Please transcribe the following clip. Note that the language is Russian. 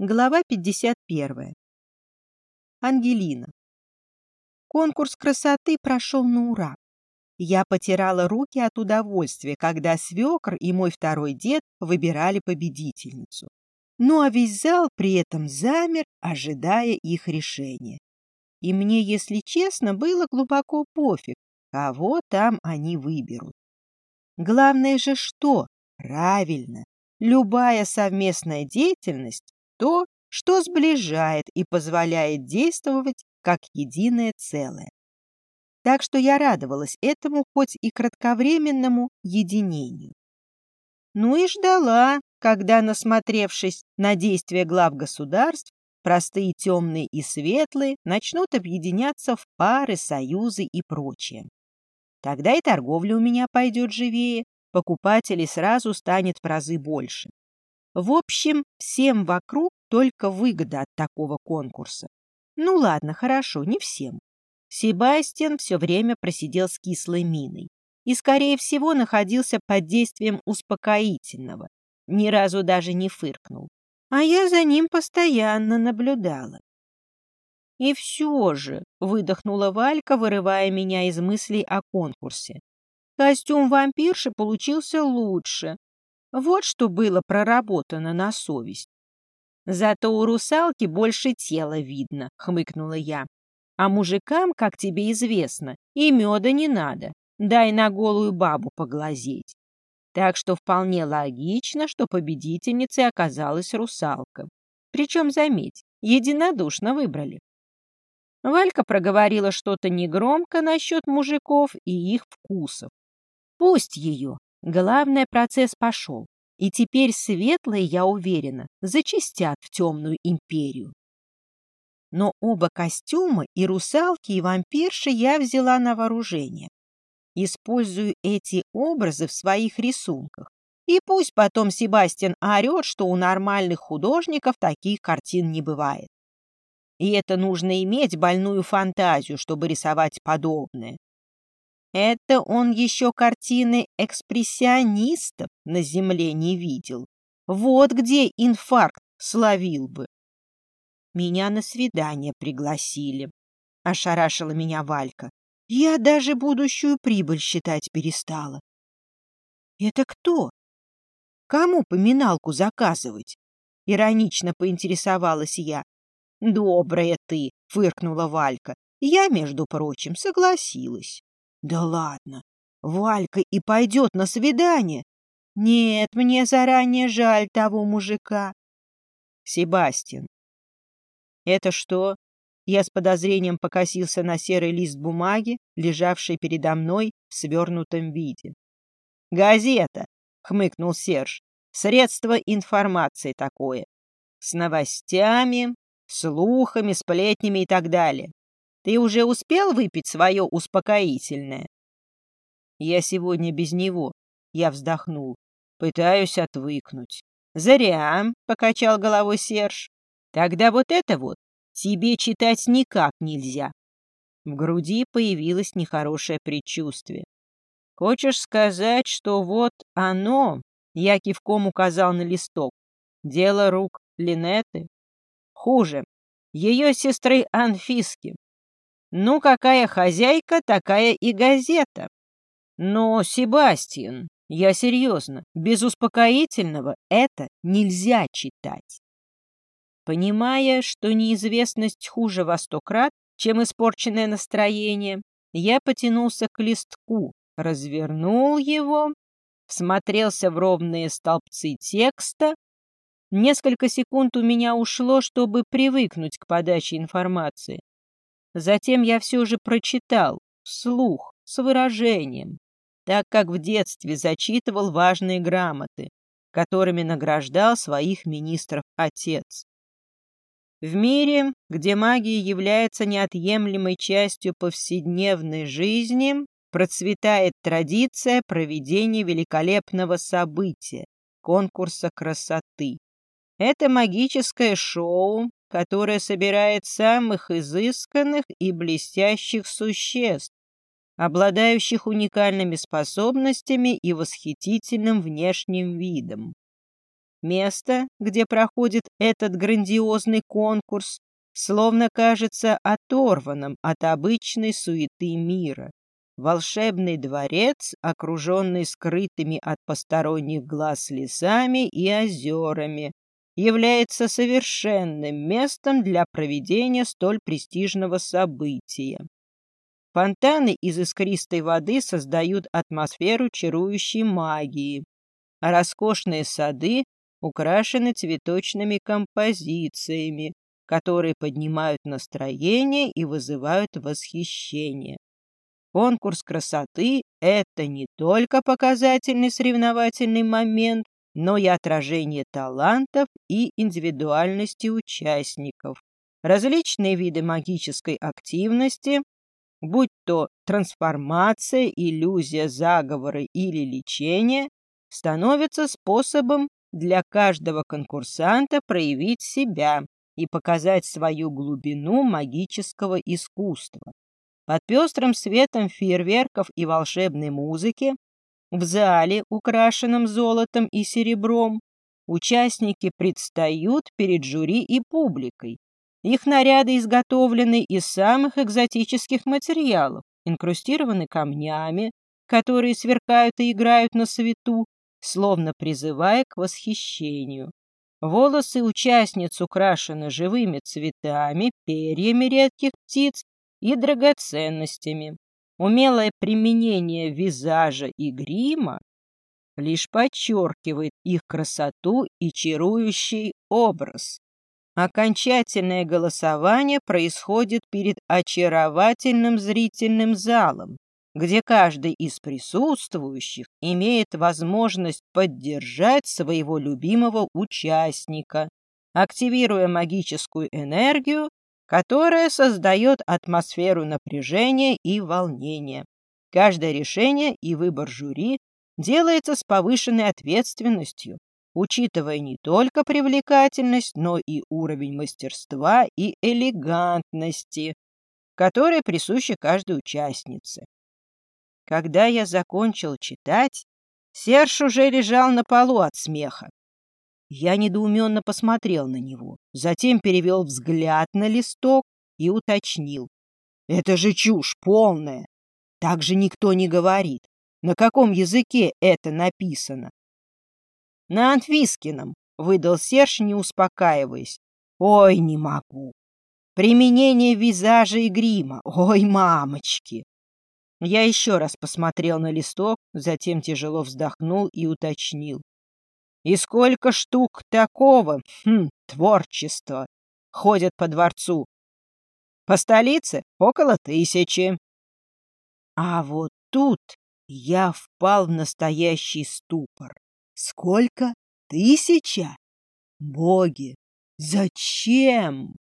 Глава 51. Ангелина. Конкурс красоты прошел на ура. Я потирала руки от удовольствия, когда свекр и мой второй дед выбирали победительницу. Ну а весь зал при этом замер, ожидая их решения. И мне, если честно, было глубоко пофиг, кого там они выберут. Главное же что? Правильно. Любая совместная деятельность то, что сближает и позволяет действовать как единое целое. Так что я радовалась этому хоть и кратковременному единению. Ну и ждала, когда, насмотревшись на действия глав государств, простые темные и светлые начнут объединяться в пары, союзы и прочее. Тогда и торговля у меня пойдет живее, покупателей сразу станет в разы больше. В общем, всем вокруг только выгода от такого конкурса. Ну ладно, хорошо, не всем. Себастьян все время просидел с кислой миной и, скорее всего, находился под действием успокоительного, ни разу даже не фыркнул. А я за ним постоянно наблюдала. И все же, выдохнула Валька, вырывая меня из мыслей о конкурсе. Костюм вампирши получился лучше, вот что было проработано на совесть. Зато у русалки больше тела видно, хмыкнула я. А мужикам, как тебе известно, и меда не надо. Дай на голую бабу поглазеть. Так что вполне логично, что победительницей оказалась русалка. Причем, заметь, единодушно выбрали. Валька проговорила что-то негромко насчет мужиков и их вкусов. Пусть ее, Главное, процесс пошел, и теперь светлые, я уверена, зачистят в темную империю. Но оба костюма, и русалки, и вампирши, я взяла на вооружение. Использую эти образы в своих рисунках. И пусть потом Себастьян орет, что у нормальных художников таких картин не бывает. И это нужно иметь больную фантазию, чтобы рисовать подобное. Это он еще картины экспрессионистов на земле не видел. Вот где инфаркт словил бы. Меня на свидание пригласили. Ошарашила меня Валька. Я даже будущую прибыль считать перестала. Это кто? Кому поминалку заказывать? Иронично поинтересовалась я. Добрая ты, фыркнула Валька. Я, между прочим, согласилась. Да ладно, Валька и пойдет на свидание. Нет, мне заранее жаль того мужика. Себастьян. Это что? Я с подозрением покосился на серый лист бумаги, лежавший передо мной в свернутом виде. «Газета!» — хмыкнул Серж. «Средство информации такое. С новостями, слухами, сплетнями и так далее. Ты уже успел выпить свое успокоительное? Я сегодня без него. Я вздохнул. Пытаюсь отвыкнуть. Зря, покачал головой Серж. Тогда вот это вот тебе читать никак нельзя. В груди появилось нехорошее предчувствие. Хочешь сказать, что вот оно, я кивком указал на листок, дело рук Линеты? Хуже, ее сестры Анфиски, ну, какая хозяйка, такая и газета. Но, Себастьян, я серьезно, без успокоительного это нельзя читать. Понимая, что неизвестность хуже во сто крат, чем испорченное настроение, я потянулся к листку, развернул его, всмотрелся в ровные столбцы текста. Несколько секунд у меня ушло, чтобы привыкнуть к подаче информации. Затем я все же прочитал, вслух, с выражением, так как в детстве зачитывал важные грамоты, которыми награждал своих министров отец. В мире, где магия является неотъемлемой частью повседневной жизни, процветает традиция проведения великолепного события – конкурса красоты. Это магическое шоу которая собирает самых изысканных и блестящих существ, обладающих уникальными способностями и восхитительным внешним видом. Место, где проходит этот грандиозный конкурс, словно кажется оторванным от обычной суеты мира. Волшебный дворец, окруженный скрытыми от посторонних глаз лесами и озерами, является совершенным местом для проведения столь престижного события. Фонтаны из искристой воды создают атмосферу чарующей магии, а роскошные сады украшены цветочными композициями, которые поднимают настроение и вызывают восхищение. Конкурс красоты – это не только показательный соревновательный момент, но и отражение талантов и индивидуальности участников. Различные виды магической активности, будь то трансформация, иллюзия, заговоры или лечение, становятся способом для каждого конкурсанта проявить себя и показать свою глубину магического искусства. Под пестрым светом фейерверков и волшебной музыки в зале, украшенном золотом и серебром, участники предстают перед жюри и публикой. Их наряды изготовлены из самых экзотических материалов, инкрустированы камнями, которые сверкают и играют на свету, словно призывая к восхищению. Волосы участниц украшены живыми цветами, перьями редких птиц и драгоценностями. Умелое применение визажа и грима лишь подчеркивает их красоту и чарующий образ. Окончательное голосование происходит перед очаровательным зрительным залом, где каждый из присутствующих имеет возможность поддержать своего любимого участника, активируя магическую энергию, которая создает атмосферу напряжения и волнения. Каждое решение и выбор жюри делается с повышенной ответственностью, учитывая не только привлекательность, но и уровень мастерства и элегантности, которые присущи каждой участнице. Когда я закончил читать, Серж уже лежал на полу от смеха. Я недоуменно посмотрел на него, затем перевел взгляд на листок и уточнил. «Это же чушь полная! Так же никто не говорит. На каком языке это написано?» «На анфискином», — выдал Серж, не успокаиваясь. «Ой, не могу! Применение визажа и грима! Ой, мамочки!» Я еще раз посмотрел на листок, затем тяжело вздохнул и уточнил. И сколько штук такого, хм, творчества, ходят по дворцу? По столице около тысячи. А вот тут я впал в настоящий ступор. Сколько? Тысяча? Боги, зачем?